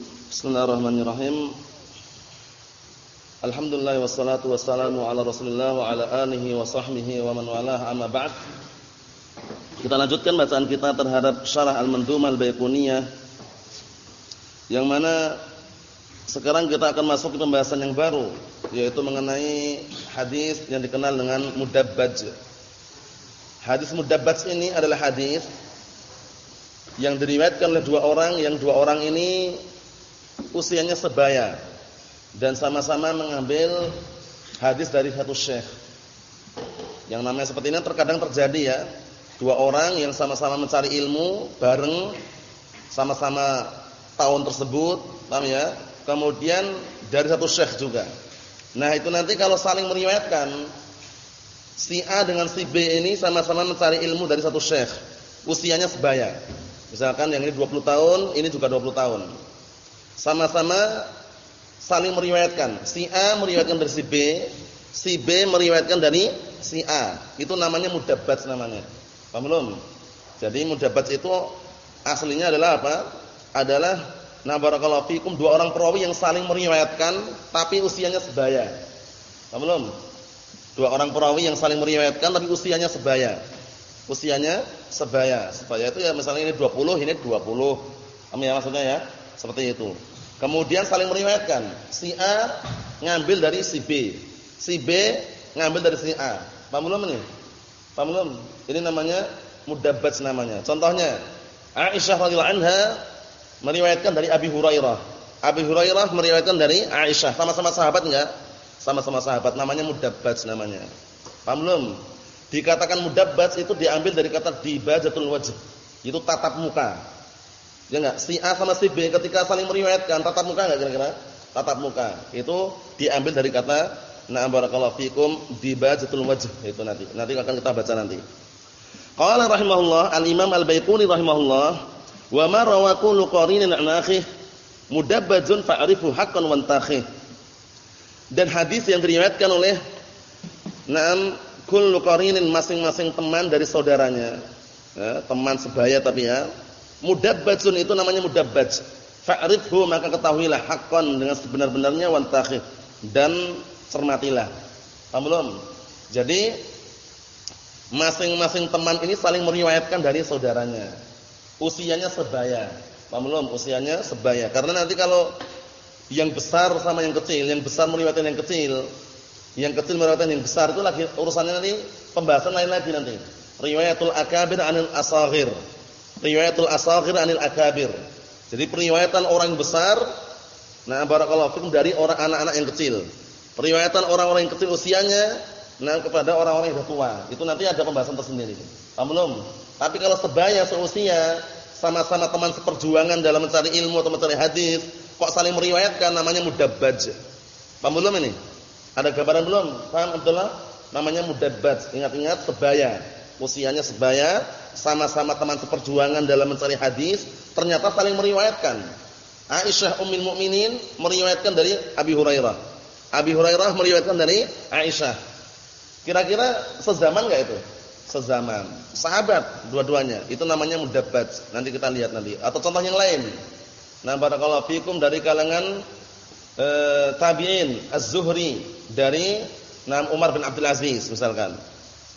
Bismillahirrahmanirrahim. Alhamdulillah wassalatu wassalamu ala Rasulillah wa ala alihi wa sahbihi wa man walah amma ba'd. Kita lanjutkan bacaan kita terhadap Syarah Al-Mandhumah Al-Baiquniyah yang mana sekarang kita akan masuk ke pembahasan yang baru yaitu mengenai hadis yang dikenal dengan mudabbaj. Hadis mudabbaj ini adalah hadis yang diriwayatkan oleh dua orang yang dua orang ini usianya sebaya dan sama-sama mengambil hadis dari satu syekh. Yang namanya seperti ini terkadang terjadi ya. Dua orang yang sama-sama mencari ilmu bareng sama-sama tahun tersebut, paham ya? Kemudian dari satu syekh juga. Nah, itu nanti kalau saling meriwayatkan si A dengan si B ini sama-sama mencari ilmu dari satu syekh. Usianya sebaya. Misalkan yang ini 20 tahun, ini juga 20 tahun. Sama-sama saling meriwayatkan. Si A meriwayatkan dari si B, si B meriwayatkan dari si A. Itu namanya mudabbats namanya. Paham belum? Jadi mudabbats itu aslinya adalah apa? Adalah na barakallahu fikum dua orang perawi yang saling meriwayatkan tapi usianya sebaya. Paham belum? Dua orang perawi yang saling meriwayatkan tapi usianya sebaya. Usianya sebaya. Sebaya itu ya misalnya ini 20, ini 20. Paham ya maksudnya ya? Seperti itu. Kemudian saling meriwayatkan. Si A ngambil dari si B. Si B ngambil dari si A. Paham belum ini? Paham belum? Ini namanya mudabbats namanya. Contohnya, Aisyah radhiyallahu anha meriwayatkan dari Abi Hurairah. Abi Hurairah meriwayatkan dari Aisyah. Sama-sama sahabat enggak? Sama-sama sahabat. Namanya mudabbats namanya. Paham belum? Dikatakan mudabbats itu diambil dari kata dibajatul wajh. Itu tatap muka. Ya enggak? Si A sama si B ketika saling meriwayatkan tatap muka enggak kira-kira? Tatap muka. Itu diambil dari kata na barakallahu fikum dibajatul wajh itu nanti. Nanti akan kita baca nanti. Qala rahimahullah al-Imam Al-Baiquni rahimahullah wa ma rawa kullu qarinin an akhih mudabbajun fa'rifu haqqan wa antakhih. Dan hadis yang diriwayatkan oleh Naam kullu qarinin masing-masing teman dari saudaranya. Ya, teman sebaya tapi ya Mudabbajun itu namanya mudabbaj. Fa'rifhu maka ketahuilah haqqan dengan sebenar-benarnya wantakhif dan cermatilah. Paham belum? Jadi masing-masing teman ini saling meriwayatkan dari saudaranya. Usianya sebaya. Paham belum? Usianya sebaya. Karena nanti kalau yang besar sama yang kecil, yang besar meriwayatkan yang kecil, yang kecil meriwayatkan yang besar itu lagi urusannya nanti pembahasan lain lagi nanti. Riwayatul akabir anil asaghir riwayatul asaghir anil akabir. Jadi periwayatan orang besar nah barakallahu fikum dari orang anak-anak yang kecil. Periwayatan orang-orang yang kecil usianya nah kepada orang-orang yang sudah tua. Itu nanti ada pembahasan tersendiri. Paham belum? Tapi kalau sebaya seusia sama-sama teman seperjuangan dalam mencari ilmu atau mencari hadis, kok saling meriwayatkan namanya mudabbaj. Paham belum ini? Ada gambaran belum? Paham Abdullah? Namanya mudabbaj. Ingat-ingat sebaya. Usianya sebaya sama-sama teman seperjuangan dalam mencari hadis, ternyata saling meriwayatkan. Aisyah ummul mukminin meriwayatkan dari Abi Hurairah. Abi Hurairah meriwayatkan dari Aisyah. Kira-kira sezaman enggak itu? Sezaman. Sahabat dua-duanya. Itu namanya mudabbat. Nanti kita lihat nanti. Atau contoh yang lain. Nah, barakallahu fikum dari kalangan eh, tabi'in Az-Zuhri dari Nam Umar bin Abdul Aziz misalkan.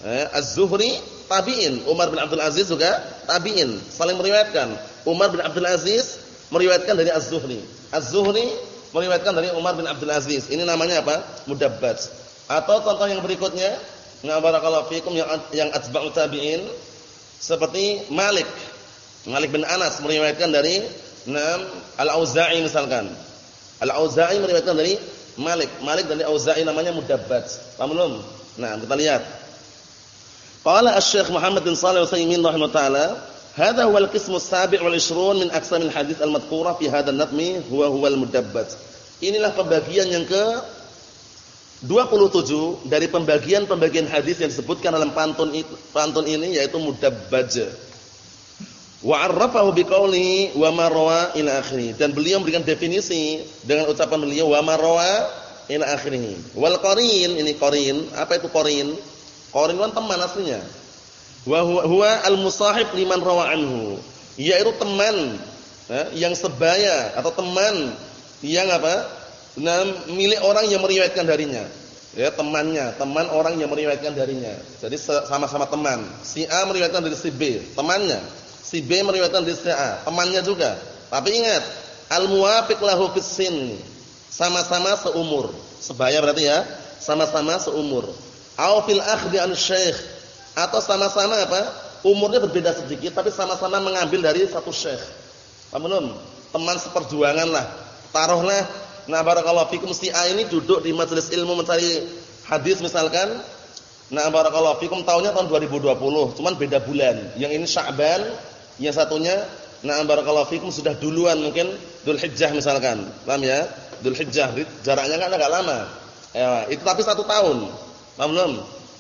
Eh, Az-Zuhri tabi'in, Umar bin Abdul Aziz juga tabi'in, saling meriwayatkan. Umar bin Abdul Aziz meriwayatkan dari Az-Zuhri. Az-Zuhri meriwayatkan dari Umar bin Abdul Aziz. Ini namanya apa? Mudabbats. Atau contoh yang berikutnya, na barakallahu fikum yang yang atba'u tabi'in seperti Malik. Malik bin Anas meriwayatkan dari Nam Al-Auza'i misalkan. Al-Auza'i meriwayatkan dari Malik. Malik dari Auza'i namanya mudabbats. Paham belum? Nah, kita lihat. Qala Asy-Syaikh Muhammad bin Shalih Al-Utsaimin rahimahullah taala, "Hadza huwa al-qismu as-sabi' wal 'ishruun min aqsam al-hadits al-madhkura fi hadha an-nadmi huwa huwa al-mudabbat." Inilah pembagian yang ke 27 dari pembagian-pembagian hadis yang disebutkan dalam pantun pantun ini yaitu mudabbaj. Wa 'arrafahu biqauli wa ma rawa ila akhirih. Dan beliau memberikan definisi dengan ucapan beliau wa ma rawa ila akhirih. Wal qarin ini qarin, apa itu qarin? Qarin kan teman aslinya. Wa huwa al-musahib liman rawa anhu. Yaitu teman ya, yang sebaya atau teman yang apa? Nah, milik orang yang meriwayatkan darinya. Ya, temannya, teman orang yang meriwayatkan darinya. Jadi sama-sama teman. Si A meriwayatkan dari si B, temannya. Si B meriwayatkan dari si A, temannya juga. Tapi ingat, al-muwafiq lahu fis Sama-sama seumur. Sebaya berarti ya, sama-sama seumur. Au fil akhdi an syekh atau sama-sama apa? Umurnya berbeda sedikit tapi sama-sama mengambil dari satu syekh. Paham? Teman seperjuangan lah. Taruhlah Nah barakallahu fikum si A ini duduk di majelis ilmu mencari hadis misalkan. Nah barakallahu fikum tahunnya tahun 2020, cuman beda bulan. Yang ini Sya'ban, yang satunya nah barakallahu fikum sudah duluan mungkin Dzulhijjah misalkan. Paham ya? Dzulhijjah jaraknya kan agak lama. Ya, itu tapi satu tahun. Paham belum?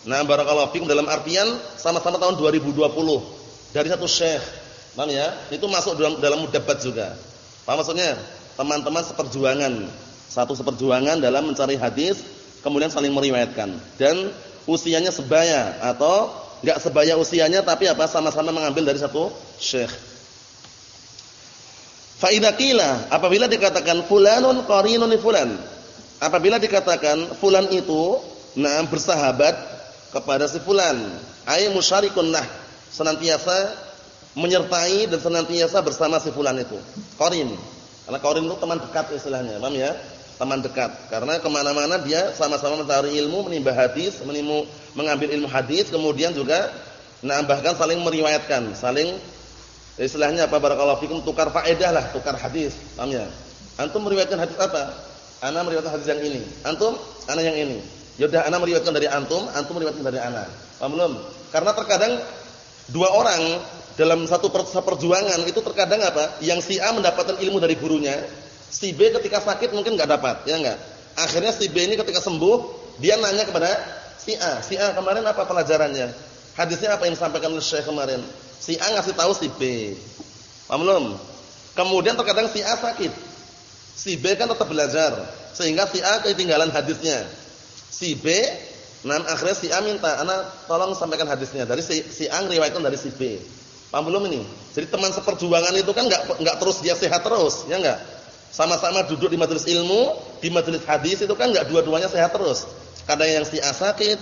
Nah barakallahu fikum dalam artian sama-sama tahun 2020 dari satu syekh. Paham ya? Itu masuk dalam dalam mudabat juga. Paham maksudnya? teman-teman seperjuangan, satu seperjuangan dalam mencari hadis, kemudian saling meriwayatkan dan usianya sebaya atau enggak sebaya usianya tapi apa sama-sama mengambil dari satu syekh. Fa idza apabila dikatakan fulanun qarinun fulan. Apabila dikatakan fulan itu nah bersahabat kepada si fulan, ay musyarikun nah, senantiasa menyertai dan senantiasa bersama si fulan itu. Qarin. Karena qarin itu teman dekat istilahnya, paham ya? Teman dekat. Karena ke mana-mana dia sama-sama mencari ilmu, menimba hadis, menimu, mengambil ilmu hadis, kemudian juga nah bahkan saling meriwayatkan, saling istilahnya apa barakallahu fikum tukar faedah lah, tukar hadis, paham ya? Antum meriwayatkan hadis apa? Ana meriwayatkan hadis yang ini. Antum, ana yang ini. Yaudah ana meriwayatkan dari antum, antum meriwayatkan dari ana. Paham belum? Karena terkadang dua orang dalam satu perjuangan itu terkadang apa? Yang si A mendapatkan ilmu dari gurunya, si B ketika sakit mungkin nggak dapat, ya enggak? Akhirnya si B ini ketika sembuh, dia nanya kepada si A, si A kemarin apa pelajarannya? Hadisnya apa yang disampaikan oleh Syekh kemarin? Si A ngasih tahu si B. Paham belum? Kemudian terkadang si A sakit. Si B kan tetap belajar, sehingga si A ketinggalan hadisnya. Si B Nah, akhirnya si A minta, "Ana tolong sampaikan hadisnya." Dari si, si A ngriwayatkan dari si B. Paham belum ini? Jadi teman seperjuangan itu kan enggak enggak terus dia sehat terus, ya enggak? Sama-sama duduk di majelis ilmu, di majelis hadis itu kan enggak dua-duanya sehat terus. Kadang yang si A sakit,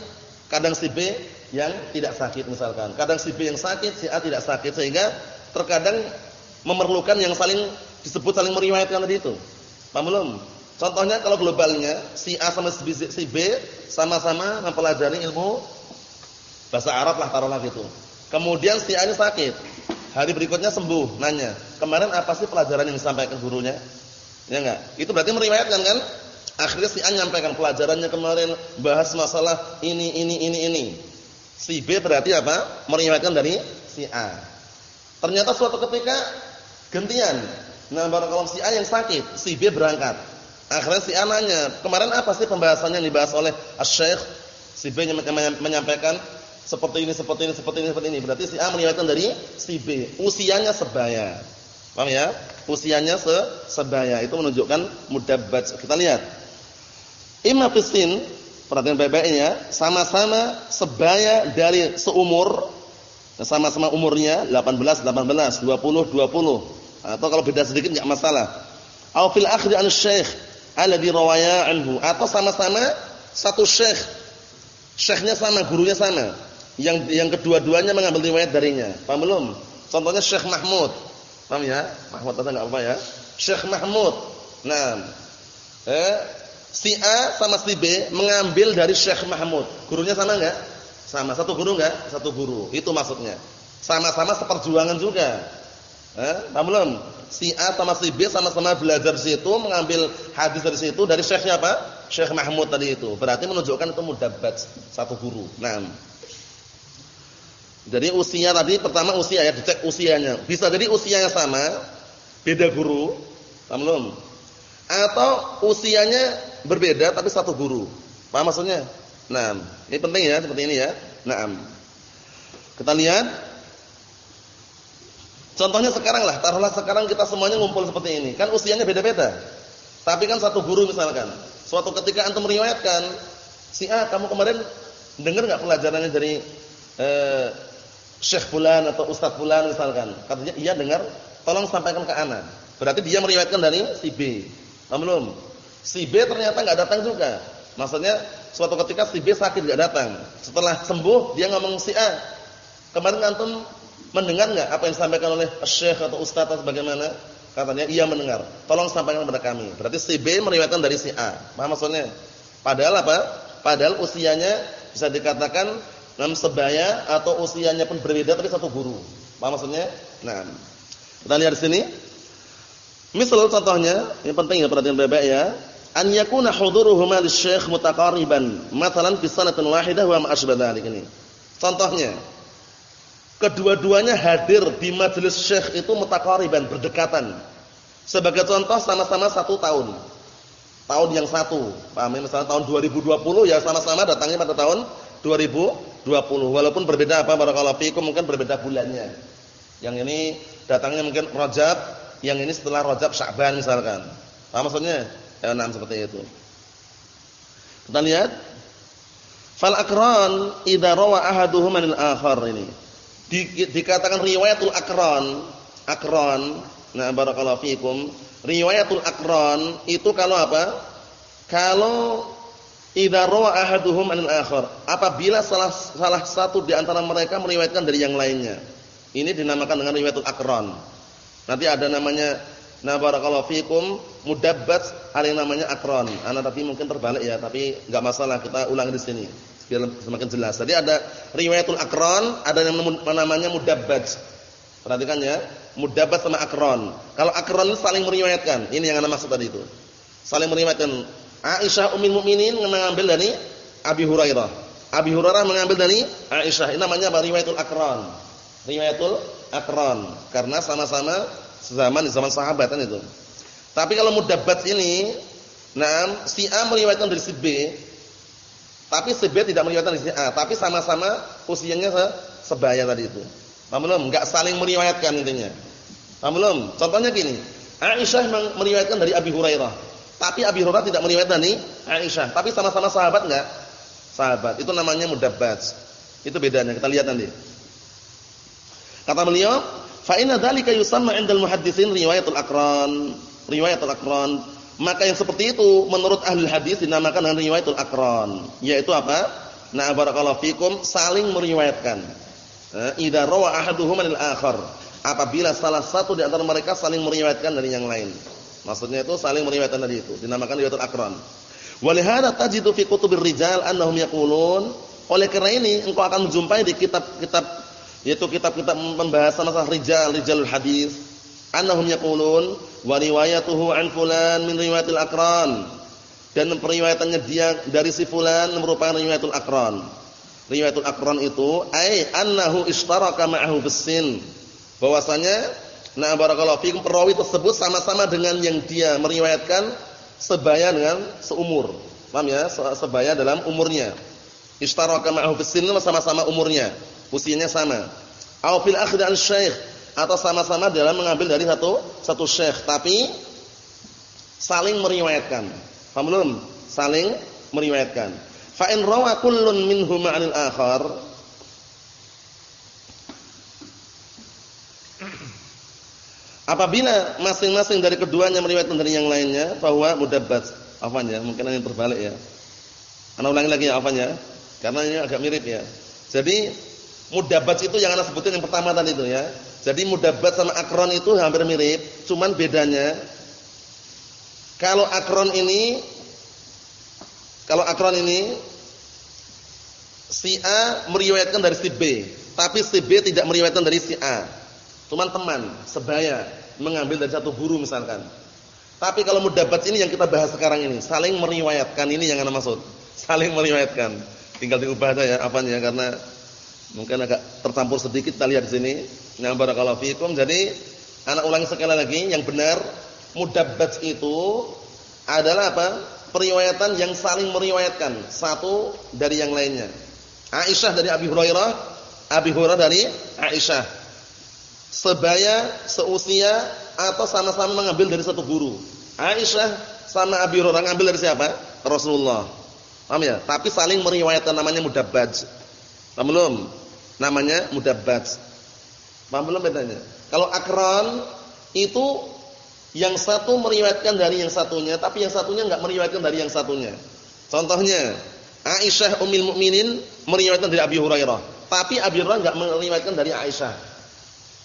kadang si B yang tidak sakit misalkan. Kadang si B yang sakit, si A tidak sakit sehingga terkadang memerlukan yang saling disebut saling meriwayatkan tadi itu. Paham belum? Contohnya kalau globalnya si A sama si B sama-sama mempelajari ilmu bahasa Arab lah taruhlah gitu. Kemudian si A ini sakit. Hari berikutnya sembuh, nanya, "Kemarin apa sih pelajaran yang disampaikan gurunya?" Ya enggak? Itu berarti meriwayatkan kan? Akhirnya si A nyampaikan pelajarannya kemarin bahas masalah ini ini ini ini. Si B berarti apa? Meriwayatkan dari si A. Ternyata suatu ketika gantian. Nah, barakallahu si A yang sakit, si B berangkat. Akhirnya si A nanya, "Kemarin apa sih pembahasannya yang dibahas oleh Asy-Syaikh?" Si B menyampaikan seperti ini, seperti ini, seperti ini, seperti ini. Berarti si A meriwayatkan dari si B. Usianya sebaya. Paham ya? Usianya se sebaya. Itu menunjukkan mudabbat. Kita lihat. Imam fisin, perhatian baik-baik ya, sama-sama sebaya dari seumur sama-sama umurnya 18 18, 20 20. Atau kalau beda sedikit enggak masalah. Au fil akhdi an syekh alladhi rawaya anhu atau sama-sama satu syekh. Syekhnya sama, gurunya sama yang yang kedua-duanya mengambil riwayat darinya. Paham belum? Contohnya Syekh Mahmud. Paham ya? Mahmud atau enggak apa ya? Syekh Mahmud. Nah, eh si A sama si B mengambil dari Syekh Mahmud. Gurunya sama enggak? Sama. Satu guru enggak? Satu guru. Itu maksudnya. Sama-sama seperjuangan juga. Eh, belum? Si A sama si B sama-sama belajar di situ, mengambil hadis dari situ dari Syekhnya apa? Syekh Mahmud tadi itu. Berarti menunjukkan itu mudabbat satu guru. Nah, jadi usia tadi pertama usia ya dicek usianya. Bisa jadi usianya sama, beda guru, paham belum? Atau usianya berbeda tapi satu guru. Paham maksudnya? Nah, ini penting ya seperti ini ya. Nah, kita lihat. Contohnya sekarang lah, taruhlah sekarang kita semuanya ngumpul seperti ini. Kan usianya beda-beda. Tapi kan satu guru misalkan. Suatu ketika antum meriwayatkan, si A kamu kemarin dengar enggak pelajarannya dari eh, Syekh fulan atau Ustaz fulan misalkan. Katanya iya dengar Tolong sampaikan ke ana. Berarti dia meriwayatkan dari si B. Paham belum? Si B ternyata enggak datang juga. Maksudnya suatu ketika si B sakit enggak datang. Setelah sembuh dia ngomong si A. Kemarin antum mendengar enggak apa yang disampaikan oleh syekh atau ustaz atau bagaimana? Katanya iya mendengar. Tolong sampaikan kepada kami. Berarti si B meriwayatkan dari si A. Paham maksudnya? Padahal apa? Padahal usianya bisa dikatakan enam sebaya atau usianya pun berbeda tapi satu guru. Paham maksudnya? Nah, kita lihat di sini. Misal contohnya, yang penting ya perhatian baik ya. An yakuna huduruhuma lisyekh mutaqariban, mathalan fi sanatin wahidah wa ma ini. Contohnya, kedua-duanya hadir di majelis syekh itu mutaqariban, berdekatan. Sebagai contoh sama-sama satu tahun. Tahun yang satu. Paham ya? Misalnya tahun 2020 ya sama-sama datangnya pada tahun 2020. Walaupun berbeda apa barakallahu fikum mungkin berbeda bulannya. Yang ini datangnya mungkin Rajab, yang ini setelah Rajab Sya'ban misalkan. Paham maksudnya? Ya, nah, seperti itu. Kita lihat fal akran idza rawa ahaduhum anil akhar ini. Di, dikatakan riwayatul akran, akran, nah barakallahu fikum, riwayatul akran itu kalau apa? Kalau idza rawa ahaduhum anil akhar, apabila salah salah satu di antara mereka meriwayatkan dari yang lainnya. Ini dinamakan dengan riwayatul akran. Nanti ada namanya na barakallahu fikum mudabbat ada yang namanya akran. Ana tapi mungkin terbalik ya, tapi enggak masalah kita ulang di sini biar semakin jelas. Jadi ada riwayatul akran, ada yang namanya mudabbat. Perhatikan ya, mudabbat sama akran. Kalau akran itu saling meriwayatkan. Ini yang ana maksud tadi itu. Saling meriwayatkan. Aisyah ummul mukminin mengambil dari Abi Hurairah. Abi Hurairah mengambil dari Aisyah. Ini namanya? Riwayatul akran riwayatul akron karena sama-sama zaman zaman sahabat kan itu. Tapi kalau mudabbat ini, nah si A meriwayatkan dari si B, tapi B tidak meriwayatkan dari A, tapi sama-sama usianya sebaya tadi itu. Paham belum? Enggak saling meriwayatkan intinya. Paham belum? Contohnya gini, Aisyah meriwayatkan dari Abi Hurairah, tapi Abi Hurairah tidak meriwayatkan dari Aisyah, tapi sama-sama sahabat enggak? Sahabat. Itu namanya mudabbat. Itu bedanya, kita lihat nanti. Kata beliau, fa inna dzalika yusamma 'indal muhaddisin riwayatul aqran. Riwayatul aqran. Maka yang seperti itu menurut ahli hadis dinamakan dengan riwayatul aqran, yaitu apa? Na barakallahu fikum saling meriwayatkan. Eh, idza rawa ahaduhum anil akhar. Apabila salah satu di antara mereka saling meriwayatkan dari yang lain. Maksudnya itu saling meriwayatkan dari itu, dinamakan riwayatul aqran. Walihada tajidu fi kutubir rijal annahum yaqulun oleh karena ini engkau akan menjumpai di kitab-kitab yaitu kitab-kitab membahas masalah rijal, rijalul hadis. Annahum yaqulun wa riwayatuhu an fulan min riwayatil aqran. Dan periwayatannya dia dari si fulan merupakan riwayatul aqran. Riwayatul aqran itu ai annahu istaraka ma'ahu bisin. Bahwasanya nah barakallahu fikum perawi tersebut sama-sama dengan yang dia meriwayatkan sebaya dengan seumur. Paham ya? Sebaya dalam umurnya. Istaraka ma'ahu bisin sama-sama umurnya usianya sama. Au fil akhd al syekh atau sama-sama dalam mengambil dari satu satu syekh tapi saling meriwayatkan. Paham belum? Saling meriwayatkan. Fa in rawa kullun minhum 'anil akhar Apabila masing-masing dari keduanya meriwayatkan dari yang lainnya bahwa mudabbat. Afanya, mungkin ini terbalik ya. Ana ulangi lagi ya afanya. Karena ini agak mirip ya. Jadi Mudabat itu yang anda sebutin yang pertama tadi itu ya. Jadi mudabat sama akron itu hampir mirip, cuman bedanya kalau akron ini kalau akron ini si A meriwayatkan dari si B, tapi si B tidak meriwayatkan dari si A. Cuman teman, sebaya, mengambil dari satu guru misalkan. Tapi kalau mudabat ini yang kita bahas sekarang ini, saling meriwayatkan ini yang anda maksud. Saling meriwayatkan. Tinggal diubah saja apanya karena Mungkin agak tercampur sedikit kita lihat di sini. Nah, barakallahu fikum. Jadi, anak ulangi sekali lagi, yang benar mudabbat itu adalah apa? Periwayatan yang saling meriwayatkan satu dari yang lainnya. Aisyah dari Abi Hurairah, Abi Hurairah dari Aisyah. Sebaya, seusia atau sama-sama mengambil dari satu guru. Aisyah sama Abi Hurairah ngambil dari siapa? Rasulullah. Paham ya? Tapi saling meriwayatkan namanya mudabbaj. Belum? Namanya mudabbat. Paham belum bedanya? Kalau akron itu yang satu meriwayatkan dari yang satunya, tapi yang satunya enggak meriwayatkan dari yang satunya. Contohnya, Aisyah Ummul Mukminin meriwayatkan dari Abi Hurairah, tapi Abi Hurairah enggak meriwayatkan dari Aisyah.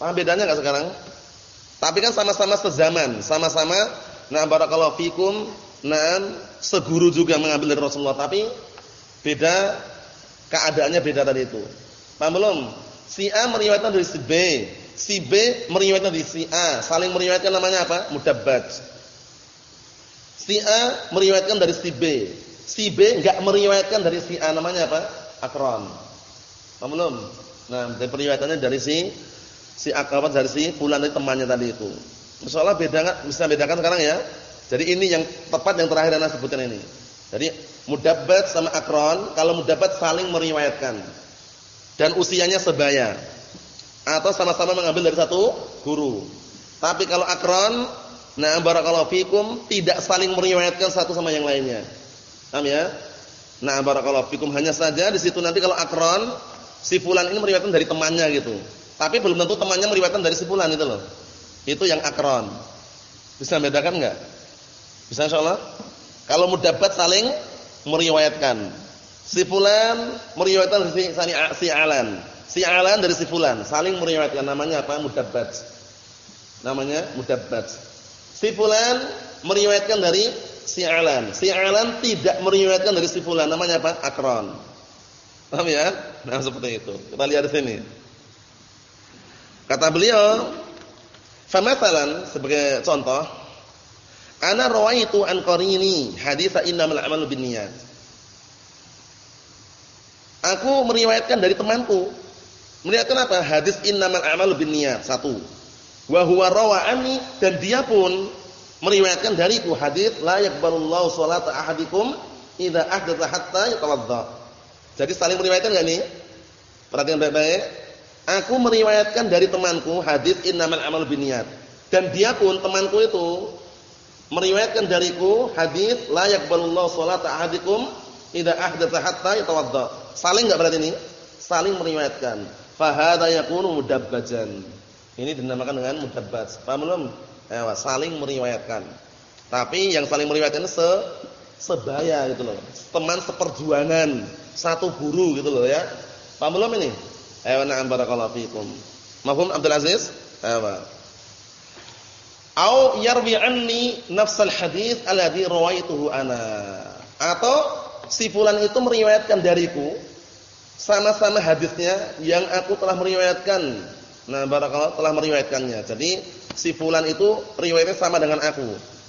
Paham bedanya enggak sekarang? Tapi kan sama-sama sezaman, sama-sama nah barakallahu fikum, nah seguru juga mengambil dari Rasulullah, tapi beda keadaannya beda tadi itu. Paham belum? Si A meriwayatkan dari si B, si B meriwayatkan dari si A, saling meriwayatkan namanya apa? Mudabbat. Si A meriwayatkan dari si B, si B enggak meriwayatkan dari si A, namanya apa? Akron. Paham belum? Nah, dari periwayatannya dari si si akron dari si fulan dari temannya tadi itu. Insyaallah beda enggak? Bisa bedakan sekarang ya? Jadi ini yang tepat yang terakhir yang sebutkan ini. Jadi mudabbat sama akron, kalau mudabbat saling meriwayatkan. Dan usianya sebaya atau sama-sama mengambil dari satu guru. Tapi kalau akron, nah barakallahu fikum tidak saling meriwayatkan satu sama yang lainnya. Paham ya? Nah barakallahu fikum hanya saja di situ nanti kalau akron si fulan ini meriwayatkan dari temannya gitu. Tapi belum tentu temannya meriwayatkan dari si fulan itu loh. Itu yang akron. Bisa bedakan enggak? Bisa insyaallah? Kalau mudabat saling meriwayatkan. Si fulan meriwayatkan dari si, si alan. Si Alan dari si Fulan saling meriwayatkan namanya apa? Mudabbat. Namanya Mudabbat. Si Fulan meriwayatkan dari si Alan. Si Alan tidak meriwayatkan dari si Fulan namanya apa? Akron. Paham ya? Nah, seperti itu. Kita lihat di sini. Kata beliau, "Famathalan" sebagai contoh, ana rawaitu an qarini hadits innamal a'malu binniyat. Aku meriwayatkan dari temanku Melihatkan apa? Hadis innamal a'malu binniyat. Satu. Wa huwa rawa'ani dan dia pun meriwayatkan dariku hadis la yaqbalullahu sholata ahadikum idza ahdatsa hatta yatawadda. Jadi saling meriwayatkan enggak nih? Perhatikan baik-baik. Aku meriwayatkan dari temanku hadis innamal a'malu binniyat. Dan dia pun temanku itu meriwayatkan dariku hadis la yaqbalullahu sholata ahadikum idza ahdatsa hatta yatawadda. Saling enggak berarti ini? Saling meriwayatkan. Fahada yakunu mudabbajan. Ini dinamakan dengan mudabbaj. Paham belum? Eh, saling meriwayatkan. Tapi yang saling meriwayatkan se sebaya gitu loh. Teman seperjuangan, satu guru gitu loh ya. Paham belum ini? Ayo na'am barakallahu fikum. Mafhum Abdul Aziz? Ayo. Au yarwi anni nafsal hadis alladhi rawaituhu ana. Atau si fulan itu meriwayatkan dariku sama-sama hadisnya yang aku telah meriwayatkan. Nah, barakallahu telah meriwayatkannya. Jadi si fulan itu riwayatnya sama dengan aku.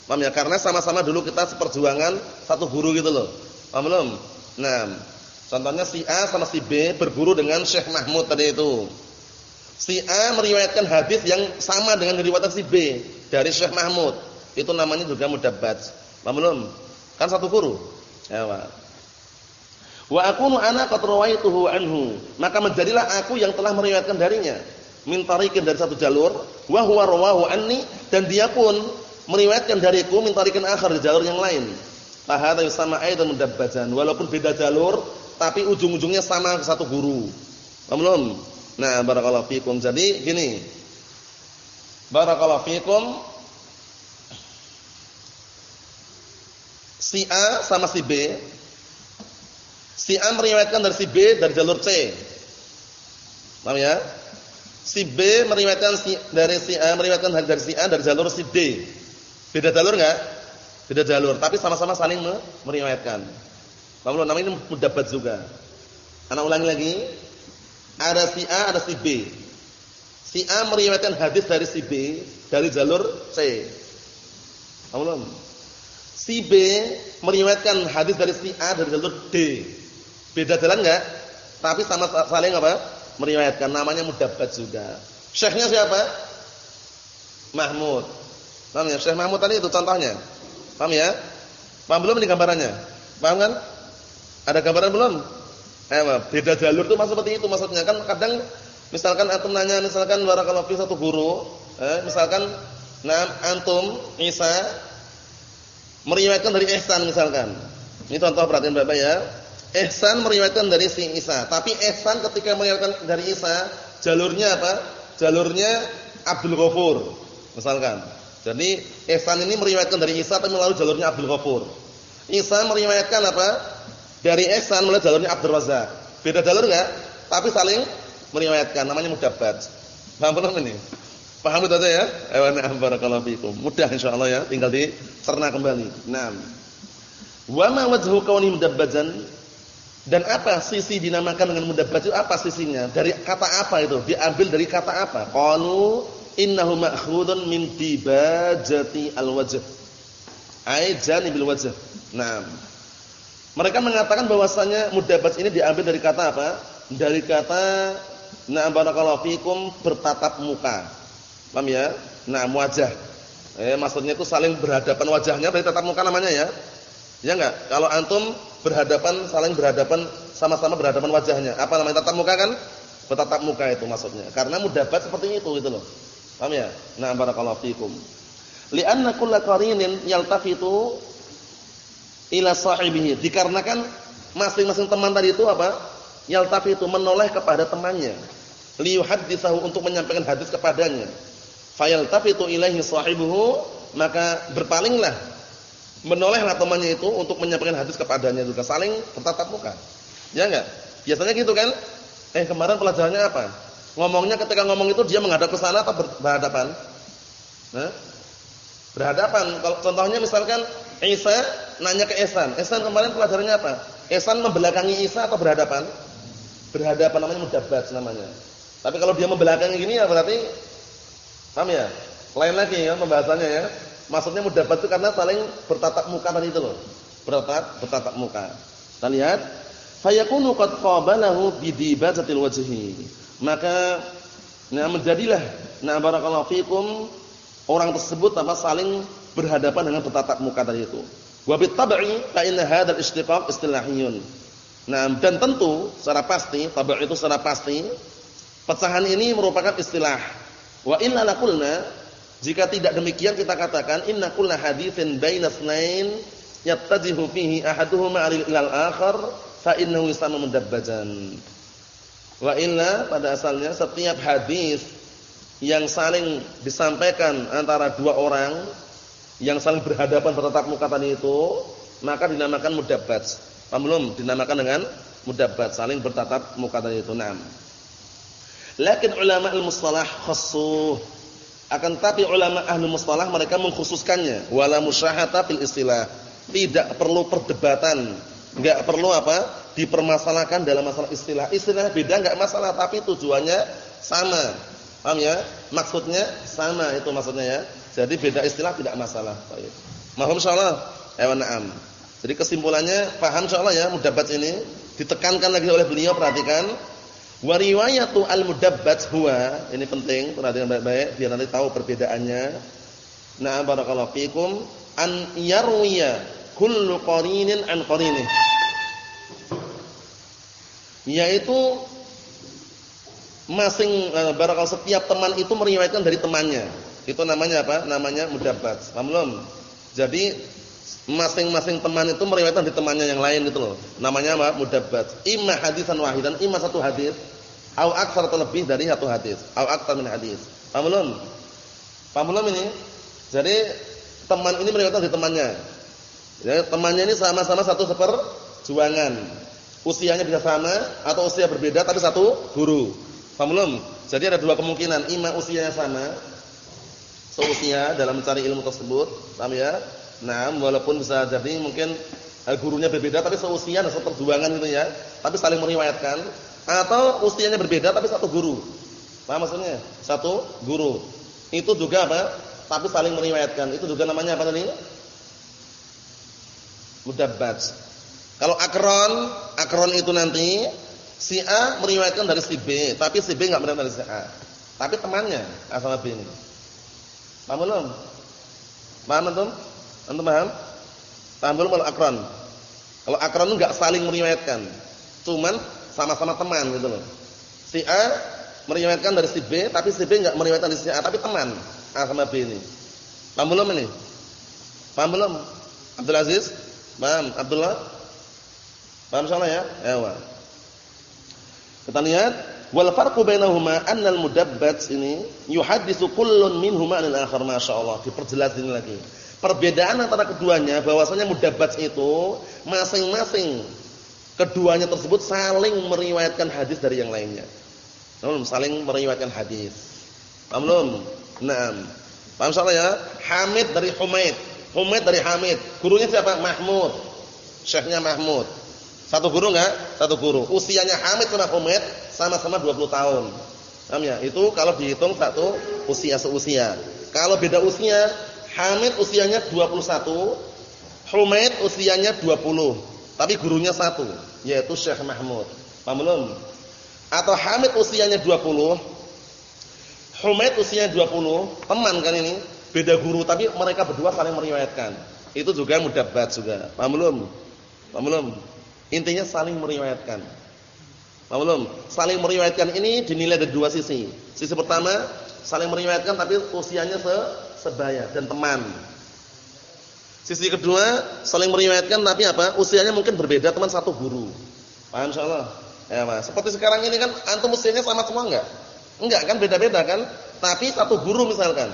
Paham ya? Karena sama-sama dulu kita seperjuangan satu guru gitu loh. Paham belum? Nah, contohnya si A sama si B berguru dengan Syekh Mahmud tadi itu. Si A meriwayatkan hadis yang sama dengan riwayat si B dari Syekh Mahmud. Itu namanya juga mudabbat. Paham belum? Kan satu guru. Ya, Pak. Wa akunu ana qad rawaituhu anhu. Maka menjadilah aku yang telah meriwayatkan darinya. Min tariqin dari satu jalur, wa huwa rawahu anni dan dia pun meriwayatkan dariku min tariqin akhar jalur yang lain. Fahadha yusama aidan mudabbajan. Walaupun beda jalur, tapi ujung-ujungnya sama satu guru. Belum? Nah, barakallahu fikum. Jadi gini. Barakallahu fikum. Si A sama si B Si A meriwayatkan dari si B dari jalur C. Paham ya? Si B meriwayatkan si, dari si A meriwayatkan dari si A dari jalur si D. Beda jalur enggak? Beda jalur, tapi sama-sama saling meriwayatkan. Paham namanya mudabat juga. Anak ulangi lagi. Ada si A, ada si B. Si A meriwayatkan hadis dari si B dari jalur C. Paham Si B meriwayatkan hadis dari si A dari jalur D. Beda jalan enggak? Tapi sama saling apa? Meriwayatkan namanya mudabbat juga. Syekhnya siapa? Mahmud. Paham ya? Syekh Mahmud tadi itu contohnya. Paham ya? Paham belum ini gambarannya? Paham kan? Ada gambaran belum? Eh, beda jalur itu maksud seperti itu maksudnya kan kadang misalkan antum nanya misalkan barakallahu fi satu guru, eh, misalkan nah antum Isa meriwayatkan dari Ihsan misalkan. Ini contoh perhatian Bapak ya. Ihsan meriwayatkan dari si Isa, tapi Ihsan ketika meriwayatkan dari Isa, jalurnya apa? Jalurnya Abdul Ghafur. Misalkan. Jadi Ihsan ini meriwayatkan dari Isa tapi melalui jalurnya Abdul Ghafur. Isa meriwayatkan apa? Dari Ihsan melalui jalurnya Abdul Razak. Beda jalur enggak? Tapi saling meriwayatkan namanya mudabbat. Paham belum ini? Paham itu aja ya? Na'am barakallahu fikum. Mudah insyaallah ya, tinggal dicerna kembali. Naam. Wa ma wajhu mudabbajan? Dan apa sisi dinamakan dengan mudabbaj itu apa sisinya? Dari kata apa itu? Diambil dari kata apa? Qalu innahu ma'khudun min dibajati al-wajh. Ai janibil wajh. Naam. Mereka mengatakan bahwasanya mudabbaj ini diambil dari kata apa? Dari kata na'am barakallahu fikum bertatap muka. Paham ya? Nah, wajah. Eh maksudnya itu saling berhadapan wajahnya dari tatap muka namanya ya. Ya enggak? Kalau antum berhadapan saling berhadapan sama-sama berhadapan wajahnya. Apa namanya tatap muka kan? Bertatap muka itu maksudnya. Karena mudabat seperti itu gitu loh. Paham ya? Nah, barakallahu fikum. Li'anna kullu qarinin yaltafitu ila sahibihi. Dikarenakan masing-masing teman tadi itu apa? Yaltafitu menoleh kepada temannya. Liyuhadditsahu untuk menyampaikan hadis kepadanya. Fayaltafitu ilaihi sahibuhu, maka berpalinglah menolehlah temannya itu untuk menyampaikan hadis kepadanya juga saling bertatap muka. Ya enggak? Biasanya gitu kan? Eh kemarin pelajarannya apa? Ngomongnya ketika ngomong itu dia menghadap ke sana atau berhadapan? Nah, berhadapan. Kalau contohnya misalkan Isa nanya ke Ihsan. Ihsan kemarin pelajarannya apa? Ihsan membelakangi Isa atau berhadapan? Berhadapan namanya mudabbat namanya. Tapi kalau dia membelakangi gini ya berarti paham ya? Lain lagi ya pembahasannya ya. Maksudnya mudabat itu karena saling bertatap muka tadi itu loh. Bertatap bertatap muka. Kita lihat, fayakunu qad qabalahu bidibazatil wajhi. Maka nah menjadilah nah barakallahu fikum orang tersebut apa saling berhadapan dengan bertatap muka tadi itu. Wa bitab'i fa inna hadzal istiqaq istilahiyun. Nah, dan tentu secara pasti, tab' itu secara pasti pecahan ini merupakan istilah. Wa illa laqulna jika tidak demikian kita katakan inna kulla haditsin baina itsnain yattajihu fihi ahaduhuma ilal akhar fa innahu yusamma mudabbajan. Wa illa pada asalnya setiap hadis yang saling disampaikan antara dua orang yang saling berhadapan bertatap muka tadi itu maka dinamakan mudabbaj. Paham belum? Dinamakan dengan mudabbaj, saling bertatap muka tadi itu. Naam. Lakin ulama al-mustalah khassuh akan tapi ulama ahli mustalah mereka mengkhususkannya wala musyahata fil istilah. Tidak perlu perdebatan, enggak perlu apa? dipermasalahkan dalam masalah istilah. Istilah beda enggak masalah, tapi tujuannya sama. Paham ya? Maksudnya sama itu maksudnya ya. Jadi beda istilah tidak masalah. Baik. Mahum insyaallah. Ayo na'am. Jadi kesimpulannya paham insyaallah ya mudabat ini ditekankan lagi oleh beliau perhatikan Wa riwayatu al-mudabbat huwa, ini penting, perhatikan baik-baik biar nanti tahu perbedaannya. Nah, barakallahu fikum an yarwiya kullu qarinin an qarinih. Yaitu masing uh, barakallahu setiap teman itu meriwayatkan dari temannya. Itu namanya apa? Namanya mudabbat. Paham belum? Jadi masing-masing teman itu meriwayatkan di temannya yang lain gitu loh. Namanya apa? Mudabbat. Imma hadisan wahidan, imma satu hadis, au aktsar atau lebih dari satu hadis, au aktsar min hadis. Paham belum? Paham belum ini? Jadi teman ini meriwayatkan di temannya. Ya, temannya ini sama-sama satu seperjuangan. Usianya bisa sama atau usia berbeda tapi satu guru. Paham belum? Jadi ada dua kemungkinan, ima usianya sama, seusia dalam mencari ilmu tersebut, paham ya? Nah, walaupun bisa jadi mungkin eh, gurunya berbeda tapi seusia dan seperjuangan gitu ya. Tapi saling meriwayatkan atau usianya berbeda tapi satu guru. Paham maksudnya? Satu guru. Itu juga apa? Tapi saling meriwayatkan. Itu juga namanya apa tadi? Mudabbaj. Kalau akron, akron itu nanti si A meriwayatkan dari si B, tapi si B enggak meriwayatkan dari si A. Tapi temannya A sama B ini. Paham belum? Paham? Antum paham? Paham belum kalau akron? Kalau akron enggak saling meriwayatkan. Cuman sama-sama teman gitu loh. Si A meriwayatkan dari si B, tapi si B enggak meriwayatkan dari si A, tapi teman A sama B ini. Paham belum ini? Paham belum? Abdul Aziz? Paham? Abdullah? Paham insyaallah ya? Ewa. Kita lihat Wal farqu bainahuma anna al-mudabbat ini yuhaddisu kullun minhuma anil akhar masyaallah. Diperjelas ini lagi. Perbedaan antara keduanya bahwasanya mudabbat itu masing-masing keduanya tersebut saling meriwayatkan hadis dari yang lainnya. Namun saling meriwayatkan hadis. Paham belum? Naam. Paham ya? Hamid dari Humaid, Humaid dari Hamid. Gurunya siapa? Mahmud. Syekhnya Mahmud. Satu guru enggak? Satu guru. Usianya Hamid sama Humaid sama-sama 20 tahun. Paham ya? Itu kalau dihitung satu usia seusia. Kalau beda usia, Hamid usianya 21, Humaid usianya 20. Tapi gurunya satu, yaitu Syekh Mahmud. Paham? Atau Hamid usianya 20, Humaid usianya 20, teman kan ini, beda guru tapi mereka berdua saling meriwayatkan. Itu juga mudabbat juga. Paham belum? Intinya saling meriwayatkan. Paham? Saling meriwayatkan ini dinilai dari dua sisi. Sisi pertama, saling meriwayatkan tapi usianya se sebaya dan teman. Sisi kedua, saling meriwayatkan tapi apa? Usianya mungkin berbeda, teman satu guru. Paham insyaallah? Ya, Mas. Seperti sekarang ini kan antum usianya sama semua enggak? Enggak kan beda-beda kan? Tapi satu guru misalkan.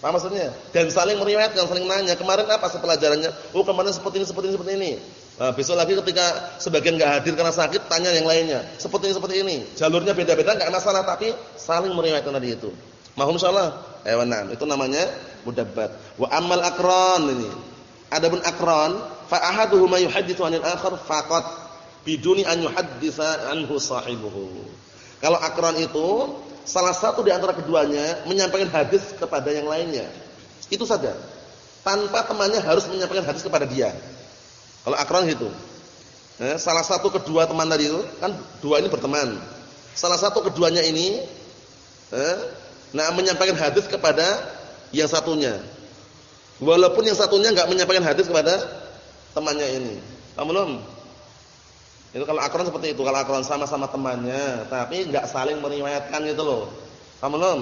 Paham maksudnya? Dan saling meriwayatkan, saling nanya, kemarin apa pelajarannya? Oh, kemarin seperti ini, seperti ini, seperti ini. Nah, besok lagi ketika sebagian enggak hadir karena sakit, tanya yang lainnya. Seperti ini, seperti ini. Jalurnya beda-beda enggak masalah, tapi saling meriwayatkan tadi itu. Mahum insyaallah? Eh, nah, itu namanya mudabbat. Wa amal akron ini. Adapun akron, fa ahaduhuma yuhadditsu 'anil akhar faqat biduni an yuhaddisa anhu sahibuhu. Kalau akron itu salah satu di antara keduanya menyampaikan hadis kepada yang lainnya. Itu saja. Tanpa temannya harus menyampaikan hadis kepada dia. Kalau akron itu. Eh, salah satu kedua teman tadi itu kan dua ini berteman. Salah satu keduanya ini eh, nah menyampaikan hadis kepada yang satunya. Walaupun yang satunya enggak menyampaikan hadis kepada temannya ini. Paham belum? Itu kalau akron seperti itu, kalau akron sama-sama temannya, tapi enggak saling meriwayatkan gitu loh. Paham belum?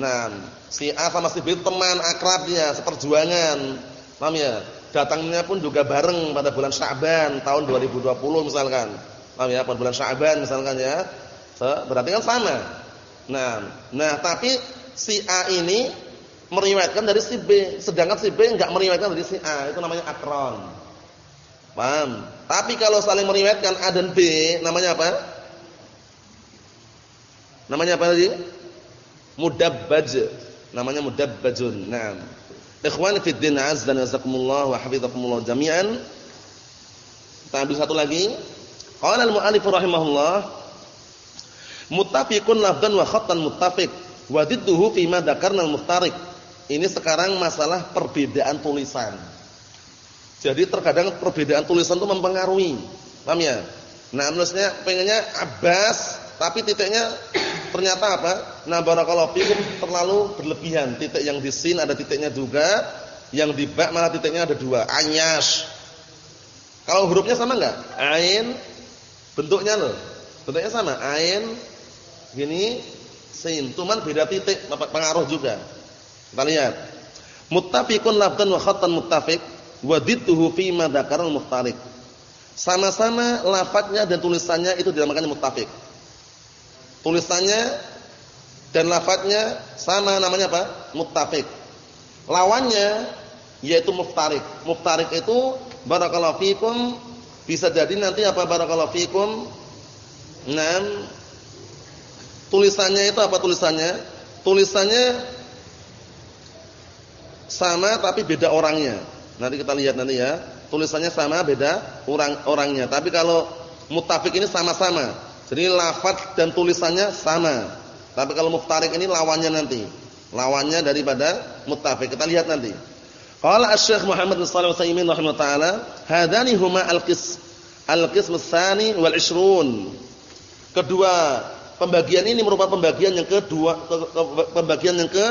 Nah, si A sama si B teman akrab dia, seperjuangan. Paham ya? Datangnya pun juga bareng pada bulan Sya'ban tahun 2020 misalkan. Paham ya? Pada bulan Sya'ban misalkan ya. Berarti kan sama. Nah, nah tapi si A ini meriwayatkan dari si B, sedangkan si B enggak meriwayatkan dari si A. Itu namanya akron. Paham? Tapi kalau saling meriwayatkan A dan B, namanya apa? Namanya apa tadi? Mudabbaj. Namanya mudabbajun. Naam. Ikhwan fi din azza wa jazakumullah wa hafizakumullah jami'an. Kita ambil satu lagi. Qala al-mu'allif rahimahullah muttafiqun lafdan wa khattan muttafiq wa didduhu fi ma dzakarna al-muftariq. Ini sekarang masalah perbedaan tulisan. Jadi terkadang perbedaan tulisan itu mempengaruhi. Paham ya? Nah, maksudnya pengennya Abbas tapi titiknya ternyata apa? Nah, barakallahu fikum terlalu berlebihan. Titik yang di sin ada titiknya juga, yang di ba malah titiknya ada dua. Anyas. Kalau hurufnya sama enggak? Ain bentuknya loh. Bentuknya sama. Ain gini sin, cuman beda titik pengaruh juga. Kita lihat. Muttafiqun lafdan wa khattan muttafiq wa didduhu fi ma. Sama-sama lafadznya dan tulisannya itu dinamakan muttafiq. Tulisannya dan lafadznya sama namanya apa? Muttafiq. Lawannya yaitu muftariq. Muftariq itu barakallahu fikum bisa jadi nanti apa barakallahu fikum? Nam tulisannya itu apa tulisannya? Tulisannya sama tapi beda orangnya. Nanti kita lihat nanti ya. Tulisannya sama beda orang orangnya. Tapi kalau mutafik ini sama-sama. Jadi lafaz dan tulisannya sama. Tapi kalau muftarik ini lawannya nanti. Lawannya daripada mutafik. Kita lihat nanti. Qala Asy-Syaikh Muhammad bin Shalih Al-Utsaimin taala, hadani huma al-qis al-qism tsani wal 20. Kedua pembagian ini merupakan pembagian yang kedua pembagian yang ke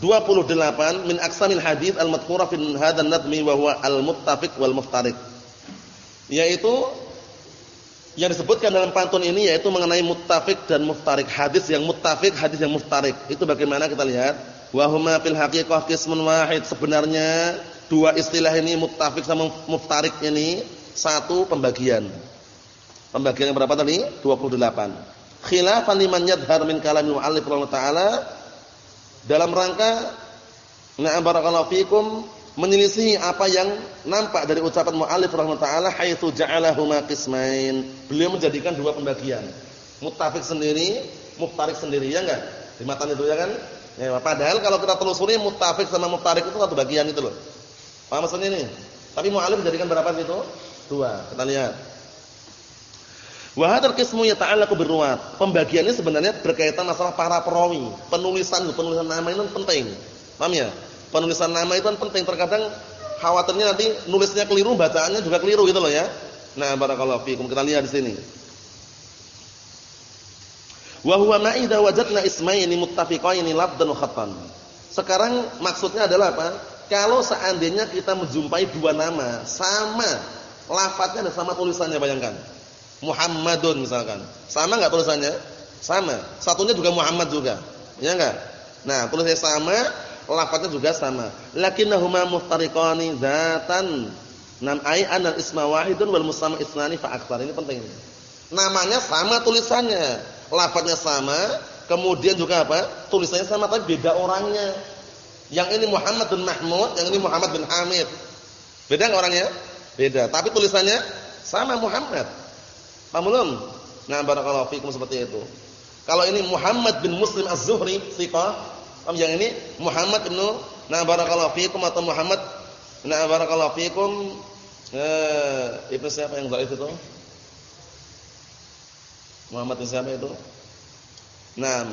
28 min aqsamil hadis al-madhkura fi hadzal nadmi wa huwa al-muttafiq wal muftariq. Yaitu yang disebutkan dalam pantun ini yaitu mengenai muttafiq dan muftariq. Hadis yang muttafiq, hadis yang muftariq. Itu bagaimana kita lihat? Wa huma fil haqiqah qismun wahid. Sebenarnya dua istilah ini muttafiq sama muftariq ini satu pembagian. Pembagian yang berapa tadi? 28. Khilafan liman yadhhar min kalamil muallif taala dalam rangka na'am barakallahu fikum menyelisihi apa yang nampak dari ucapan muallif rahimahullah haitsu ja'alahuma qismain. Beliau menjadikan dua pembagian. Muttafiq sendiri, muftarik sendiri ya enggak? Di matan itu ya kan? Ya, padahal kalau kita telusuri muttafiq sama muftarik itu satu bagian itu loh. Paham maksudnya ini? Tapi muallif menjadikan berapa itu? Dua. Kita lihat. Wa hadzal qismu yata'allaqu birruwat. Pembagian ini sebenarnya berkaitan masalah para perawi. Penulisan penulisan nama itu penting. Paham ya? Penulisan nama itu kan penting. Terkadang khawatirnya nanti nulisnya keliru, bacaannya juga keliru gitu loh ya. Nah, barakallahu fiikum. Kita lihat di sini. Wa huwa ma idza wajadna ismaini muttafiqaini lafdhan wa khattan. Sekarang maksudnya adalah apa? Kalau seandainya kita menjumpai dua nama sama lafadznya dan sama tulisannya bayangkan. Muhammadun misalkan. Sama enggak tulisannya? Sama. Satunya juga Muhammad juga. Ya enggak? Nah, tulisnya sama, lafadznya juga sama. Lakinnahuma muftariqani dzatan. Nam ai anal isma wahidun wal musamma isnani fa aktsar. Ini penting. Namanya sama tulisannya, lafadznya sama, kemudian juga apa? Tulisannya sama tapi beda orangnya. Yang ini Muhammad bin Mahmud, yang ini Muhammad bin Hamid. Beda enggak orangnya? Beda, tapi tulisannya sama Muhammad. Paham belum? Nah, barakallahu fikum seperti itu. Kalau ini Muhammad bin Muslim Az-Zuhri, thiqah. Paham yang ini Muhammad bin Nah, barakallahu fikum atau Muhammad Nah, barakallahu fikum eh itu siapa yang dhaif itu? Muhammad bin siapa itu? Nah,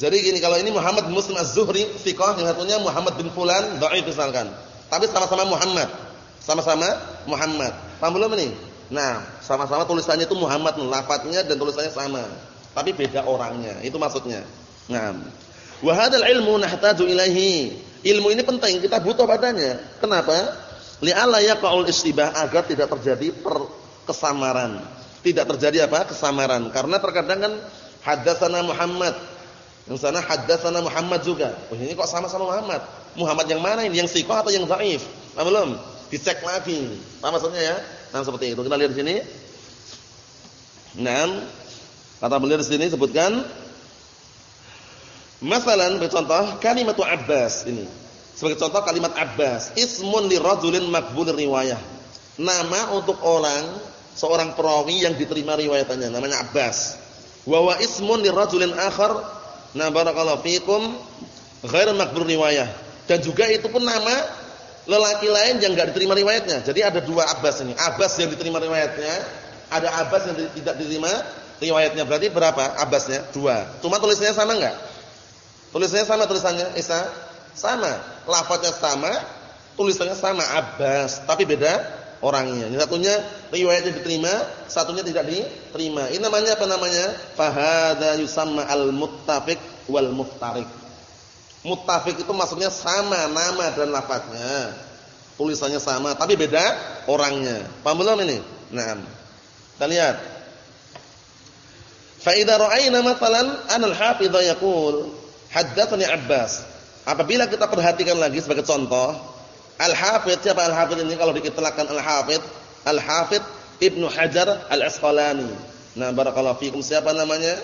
jadi gini kalau ini Muhammad bin Muslim Az-Zuhri, thiqah, yang satunya Muhammad bin Fulan, dhaif misalkan. Tapi sama-sama Muhammad. Sama-sama Muhammad. Paham belum ini? Nah, sama-sama tulisannya itu Muhammad, lafadznya dan tulisannya sama, tapi beda orangnya. Itu maksudnya. Nah, wa hadzal ilmu nahtaju ilaihi. Ilmu ini penting, kita butuh padanya. Kenapa? Li'alla yaqa'ul istibah agar tidak terjadi kesamaran. Tidak terjadi apa? Kesamaran. Karena terkadang kan haddatsana Muhammad. Yang sana haddatsana Muhammad juga. Oh, ini kok sama-sama Muhammad. Muhammad yang mana ini? Yang sikoh atau yang dhaif? Belum. Dicek lagi. Apa maksudnya ya? Nah, seperti itu. Kita lihat di sini. Nah, kata beliau di sini sebutkan Masalan contoh kalimat Abbas ini. Sebagai contoh kalimat Abbas, ismun li rajulin maqbul riwayah. Nama untuk orang seorang perawi yang diterima riwayatannya namanya Abbas. Wa wa ismun li rajulin akhar na barakallahu fikum ghairu maqbul riwayah. Dan juga itu pun nama lelaki lain yang enggak diterima riwayatnya. Jadi ada dua Abbas ini. Abbas yang diterima riwayatnya, ada Abbas yang tidak diterima riwayatnya. Berarti berapa Abbasnya? Dua. Cuma tulisannya sama enggak? Tulisannya sama tulisannya Isa? Sama. Lafadznya sama, tulisannya sama Abbas, tapi beda orangnya. Yang satunya riwayatnya diterima, satunya tidak diterima. Ini namanya apa namanya? Fahada yusamma al-muttafiq wal muftariq. Muttafiq itu maksudnya sama nama dan lafaznya. Tulisannya sama tapi beda orangnya. Paham belum ini? Nah. Kita lihat. Fa idza ra'ayna mathalan an al-hafidh yaqul haddatsani Abbas. Apabila kita perhatikan lagi sebagai contoh, Al-Hafidh siapa Al-Hafidh ini kalau diitlaqkan Al-Hafidh? Al-Hafidh Ibnu Hajar Al-Asqalani. Nah, barakallahu fikum siapa namanya?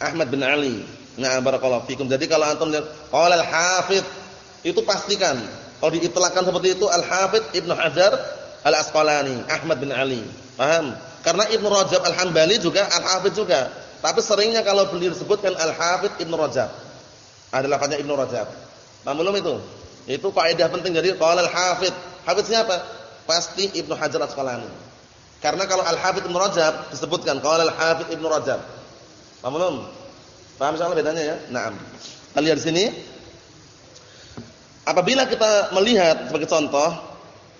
Ahmad bin Ali. Nah, barakallahu fikum. Jadi kalau antum lihat qala al-Hafidz itu pastikan kalau diitlaqkan seperti itu Al-Hafidz Ibnu Hajar Al-Asqalani, Ahmad bin Ali. Paham? Karena Ibnu Rajab Al-Hambali juga Al-Hafidz juga. Tapi seringnya kalau beliau disebutkan Al-Hafidz Ibnu Rajab. Ada lafaznya Ibnu Rajab. Paham belum itu? Itu kaidah penting jadi qala Al-Hafidz. Hafidz siapa? Pasti Ibnu Hajar Al-Asqalani. Karena kalau Al-Hafidz Ibnu Rajab disebutkan qala Al-Hafidz Ibnu Rajab. Paham belum? Paham soal bedanya ya? Naam. Kita lihat sini. Apabila kita melihat sebagai contoh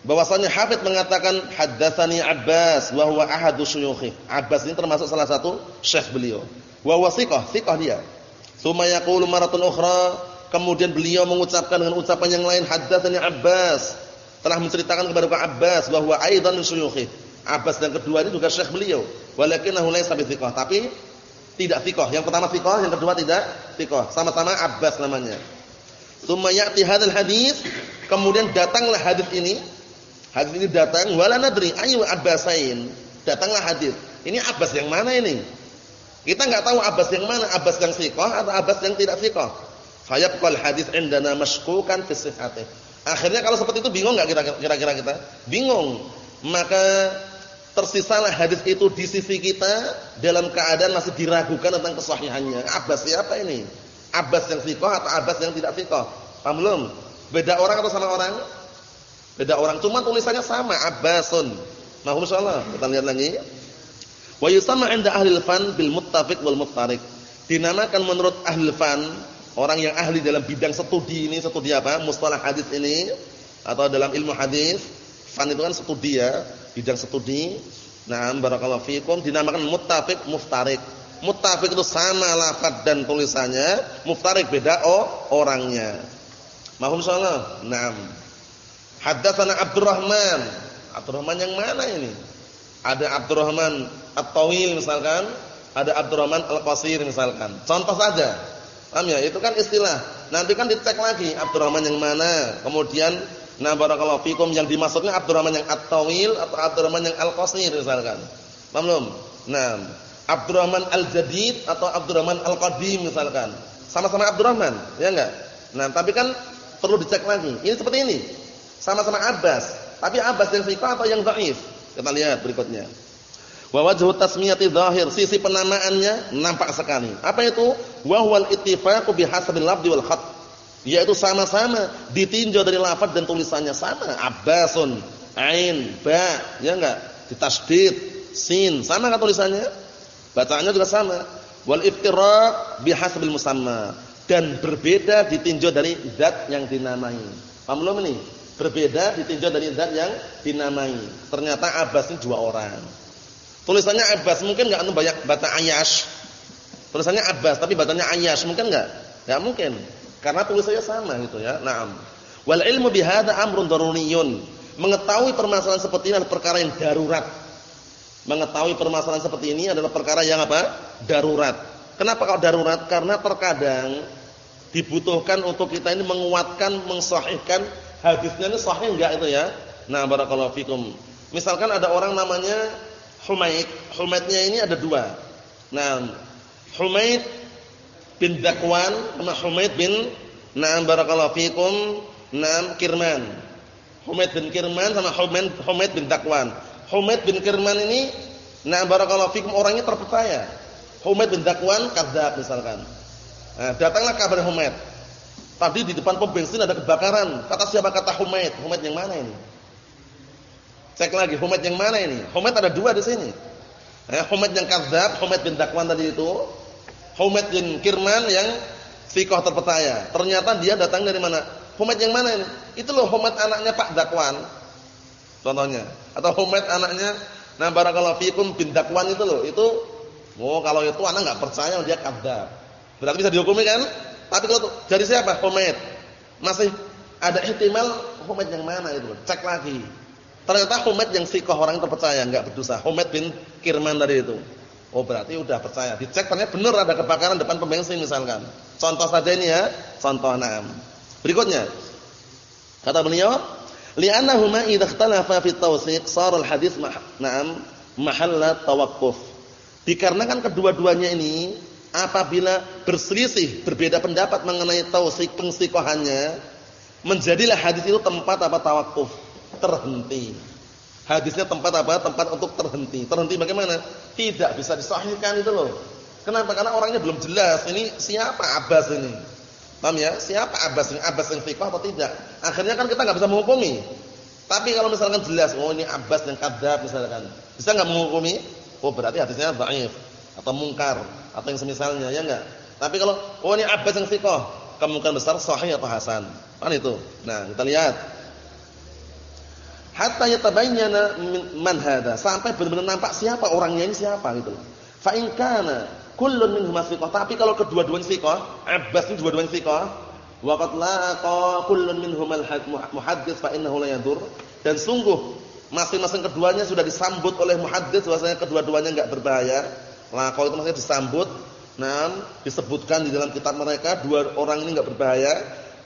bahwasanya Hafid mengatakan haddatsani Abbas wa huwa ahadu syuyukhi. Abbas ini termasuk salah satu syekh beliau. Wa huwa thiqah, dia. Tsumma yaqulu maratun ukhra, kemudian beliau mengucapkan dengan ucapan yang lain haddatsani Abbas. Telah menceritakan kepada Abbas bahwa aidan syuyukhi. Abbas yang kedua ini juga syekh beliau. Walakinahu laysa bi tapi tidak fikoh. Yang pertama fikoh, yang kedua tidak fikoh. Sama-sama Abbas namanya. Tsumma ya'ti hadzal hadis, kemudian datanglah hadis ini. Hadis ini datang wala nadri ayu Abbasain. Datanglah hadis. Ini Abbas yang mana ini? Kita enggak tahu Abbas yang mana, Abbas yang sikoh atau Abbas yang tidak sikoh. Fayabqal hadis indana mashkukan fi sihhatih. Akhirnya kalau seperti itu bingung enggak kira-kira kita? Bingung. Maka tersisalah hadis itu di sisi kita dalam keadaan masih diragukan tentang kesahihannya. Abbas siapa ini? Abbas yang sikoh atau Abbas yang tidak sikoh? Paham belum? Beda orang atau sama orang? Beda orang, cuma tulisannya sama, Abbasun. Mahum insyaallah. Kita lihat lagi. Wa yusamma 'inda ahli fan bil muttafiq wal muftariq. Dinamakan menurut ahli fan, orang yang ahli dalam bidang studi ini, studi apa? Mustalah hadis ini atau dalam ilmu hadis. Fan itu kan studi ya, bidang studi. Nah, barakallahu fikum dinamakan muttafiq, muftariq. Muttafiq itu sama lafaz dan tulisannya, muftariq beda oh orangnya. Mahum insyaallah. Naam. Haddatsana Abdurrahman. Abdurrahman yang mana ini? Ada Abdurrahman At-Tawil misalkan, ada Abdurrahman Al-Qasir misalkan. Contoh saja. Paham ya? Itu kan istilah. Nanti kan dicek lagi Abdurrahman yang mana. Kemudian nah barakallahu fikum yang dimaksudnya Abdurrahman yang At-Tawil atau Abdurrahman yang Al-Qasir misalkan. Paham belum? Nah, Abdurrahman Al-Jadid atau Abdurrahman Al-Qadim misalkan. Sama-sama Abdurrahman, ya enggak? Nah, tapi kan perlu dicek lagi. Ini seperti ini. Sama-sama Abbas, tapi Abbas yang thiqah atau yang dhaif? Kita lihat berikutnya. Wa wajhu tasmiyati dhahir, sisi penamaannya nampak sekali. Apa itu? Wa huwal ittifaqu bihasabil lafzi wal khat. Yaitu sama-sama ditinjau dari lafaz dan tulisannya sama. Abbasun, ain, ba, ya enggak? Ditasydid, sin, sama kan tulisannya? Bacaannya juga sama. Wal iftiraq bihasabil musamma dan berbeda ditinjau dari zat yang dinamai. Paham belum ini? Berbeda ditinjau dari zat yang dinamai. Ternyata Abbas ini dua orang. Tulisannya Abbas mungkin enggak antum banyak baca Ayash. Tulisannya Abbas tapi bacanya Ayash mungkin enggak? Enggak mungkin. Karena tulisannya sama gitu ya. Naam. Wal ilmu bihadza amrun daruriyun. Mengetahui permasalahan seperti ini adalah perkara yang darurat. Mengetahui permasalahan seperti ini adalah perkara yang apa? Darurat. Kenapa kalau darurat? Karena terkadang dibutuhkan untuk kita ini menguatkan, mensahihkan hadisnya ini sahih enggak itu ya. Nah, barakallahu fikum. Misalkan ada orang namanya Humaid, Humaidnya ini ada dua. Nah, Humaid bin Dakwan sama Humaid bin Naam barakallahu fikum, Naam Kirman. Humaid bin Kirman sama Humaid bin Dakwan. Humaid bin Kirman ini Naam barakallahu fikum orangnya terpercaya. Humaid bin Dakwan kadzab misalkan. Nah, datanglah kabar Humaid. Tadi di depan pom bensin ada kebakaran. Kata siapa kata Humaid? Humaid yang mana ini? Cek lagi Humaid yang mana ini? Humaid ada dua di sini. Eh, Humaid yang kadzab, Humaid bin Dakwan tadi itu. Humaid bin Kirman yang fikoh terpercaya. Ternyata dia datang dari mana? Humaid yang mana ini? Itu loh Humaid anaknya Pak Dakwan. Contohnya. Atau Humaid anaknya Nah barakallahu fikum bin Dakwan itu loh. Itu Oh, kalau itu anak enggak percaya dia kadzab. Berarti bisa dihukumi kan? Tapi kalau dari siapa? Humaid. Masih ada ihtimal Humaid yang mana itu? Cek lagi. Ternyata Humaid yang sikoh orang terpercaya, enggak berdosa. Humaid bin Kirman tadi itu. Oh, berarti udah percaya. Dicek ternyata benar ada kebakaran depan pom bensin misalkan. Contoh saja ini ya, contoh 6. Berikutnya. Kata beliau, li'annahuma idza ikhtalafa fi tawsiq sara al-hadits na'am mahalla tawaqquf. Dikarenakan kedua-duanya ini apabila berselisih, berbeda pendapat mengenai tausik pengsiqahannya, menjadilah hadis itu tempat apa tawakuf, terhenti. Hadisnya tempat apa? Tempat untuk terhenti. Terhenti bagaimana? Tidak bisa disahihkan itu loh. Kenapa? Karena orangnya belum jelas. Ini siapa Abbas ini? Paham ya? Siapa Abbas ini? Abbas yang fiqh atau tidak? Akhirnya kan kita nggak bisa menghukumi. Tapi kalau misalkan jelas, oh ini Abbas yang kadzab misalkan. Bisa nggak menghukumi? Oh berarti hadisnya dhaif atau mungkar atau yang semisalnya ya enggak. Tapi kalau oh ini Abbas yang thiqah, kemungkinan besar sahih atau hasan. Kan itu. Nah, kita lihat. Hatta yatabayyana man hadha, sampai benar-benar nampak siapa orangnya ini siapa gitu loh. Fa in kana kullun minhum thiqah, tapi kalau kedua-duanya thiqah, Abbas ini dua-duanya thiqah, wa qad laqa kullun minhum al-muhaddits fa innahu la yadur. Dan sungguh masing-masing keduanya sudah disambut oleh muhaddits bahwasanya kedua-duanya enggak berbahaya. Laqo itu maksudnya disambut, nah disebutkan di dalam kitab mereka dua orang ini enggak berbahaya.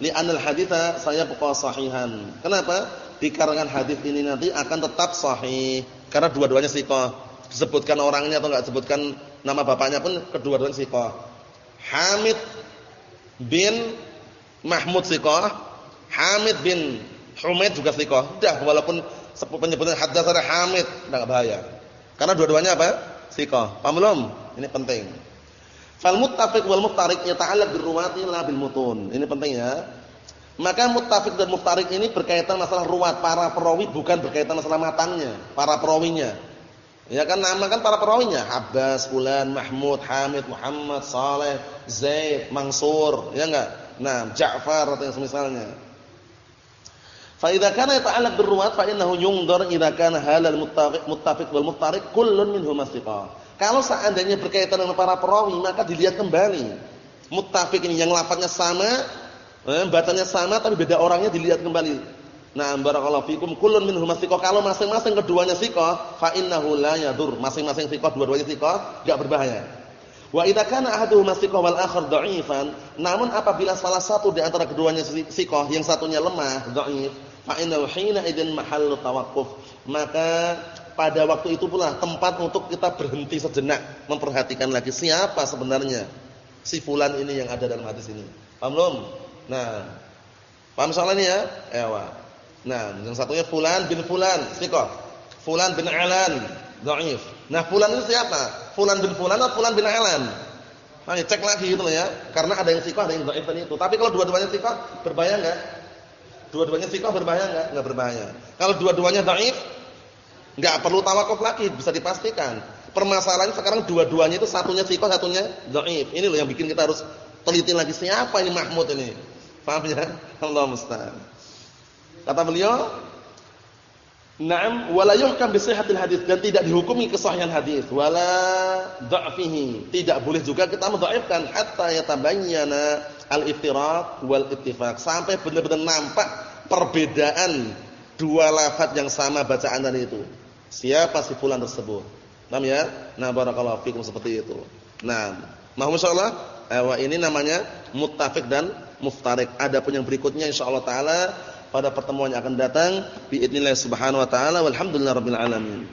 Li anal haditha saya pokok sahihan. Kenapa? Dikarenakan hadis ini nanti akan tetap sahih karena dua-duanya sikoh. disebutkan orangnya atau enggak disebutkan nama bapaknya pun kedua-duanya thiqah. Hamid bin Mahmud thiqah, Hamid bin Humaid juga thiqah. Dah walaupun penyebutan haddatsana Hamid enggak bahaya. Karena dua-duanya apa? Thiqah. Paham belum? Ini penting. Fal muttafiq wal muftariq yata'allaq bir ruwati la bil mutun. Ini penting ya. Maka muttafiq dan muftarik ini berkaitan masalah ruwat para perawi bukan berkaitan masalah matangnya, para perawinya. Ya kan nama kan para perawinya, Abbas, Fulan, Mahmud, Hamid, Muhammad, Saleh, Zaid, Mansur, ya enggak? Nah, Ja'far atau yang semisalnya. Fa idza kana yata'allaq bir ruwat fa innahu yunzar idza kana halal muttafiq muttafiq wal muftariq kullun minhum thiqah. Kalau seandainya berkaitan dengan para perawi maka dilihat kembali. Muttafiq ini yang lafadznya sama Eh, bacanya sama tapi beda orangnya dilihat kembali. Nah, barakallahu fikum kullun minhum thiqah. Kalau masing-masing keduanya thiqah, fa innahu la yadur. Masing-masing thiqah, dua-duanya thiqah, enggak berbahaya. Wa idza kana ahaduhuma thiqah wal akhar dha'ifan, namun apabila salah satu di antara keduanya thiqah, yang satunya lemah, dha'if, fa innahu hina idzin mahallu tawaqquf. Maka pada waktu itu pula tempat untuk kita berhenti sejenak, memperhatikan lagi siapa sebenarnya si fulan ini yang ada dalam hadis ini. Paham belum? Nah, paham soal ini ya? Ewa. Nah, yang satunya Fulan bin Fulan, sikoh. Fulan bin Alan, dhaif. Nah, Fulan itu siapa? Fulan bin Fulan atau Fulan bin Alan? Nah, cek lagi gitu loh ya. Karena ada yang sikoh, ada yang dhaif tadi itu. Tapi kalau dua-duanya sikoh, berbahaya enggak? Dua-duanya sikoh berbahaya enggak? Enggak berbahaya. Kalau dua-duanya dhaif, enggak perlu tawakuf lagi, bisa dipastikan. Permasalahannya sekarang dua-duanya itu satunya sikoh, satunya dhaif. Ini loh yang bikin kita harus teliti lagi siapa ini Mahmud ini. Paham ya? Allah musta'an. Kata beliau, "Na'am wala yuhkam bi sihhatil hadis dan tidak dihukumi kesahihan hadis wala dha'fihi. Tidak boleh juga kita mendhaifkan hatta yatabayyana al-iftiraq wal ittifaq sampai benar-benar nampak perbedaan dua lafaz yang sama bacaan tadi itu. Siapa si fulan tersebut? Paham ya? Nah, barakallahu fikum seperti itu. Nah, mau insyaallah, eh, ini namanya muttafiq dan muftarik. Adapun yang berikutnya insyaallah taala pada pertemuan yang akan datang biidznillah subhanahu wa taala walhamdulillahirabbil alamin.